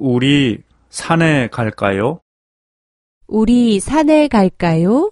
우리 산에 갈까요? 우리 산에 갈까요?